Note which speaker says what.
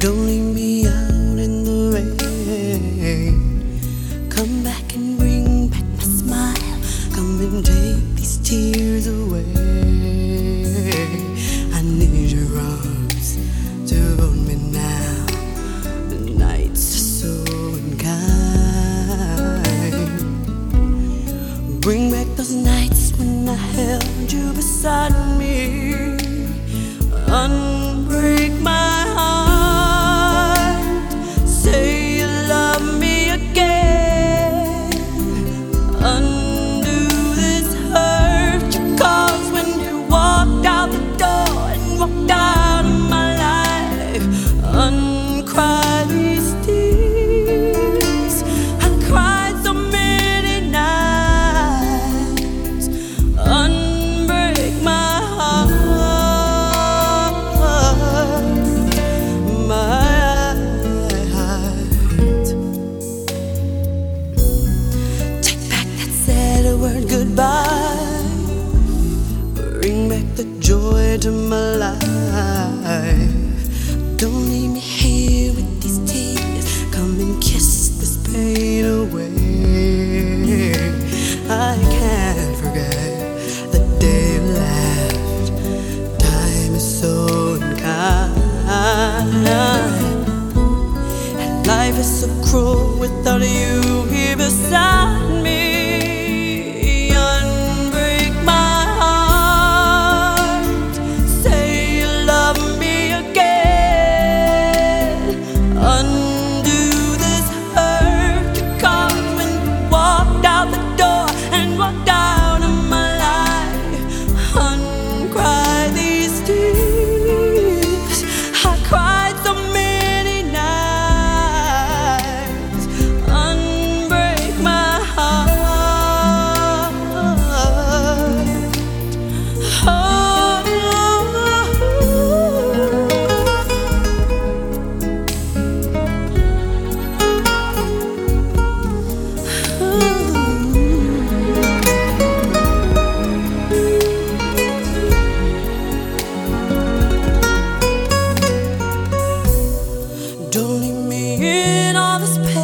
Speaker 1: Don't leave me out in the rain. Come back and bring back my smile. Come and take these tears away. I need your arms to hold me now. The nights are so unkind. Bring back those nights when I held you beside me. all this pain.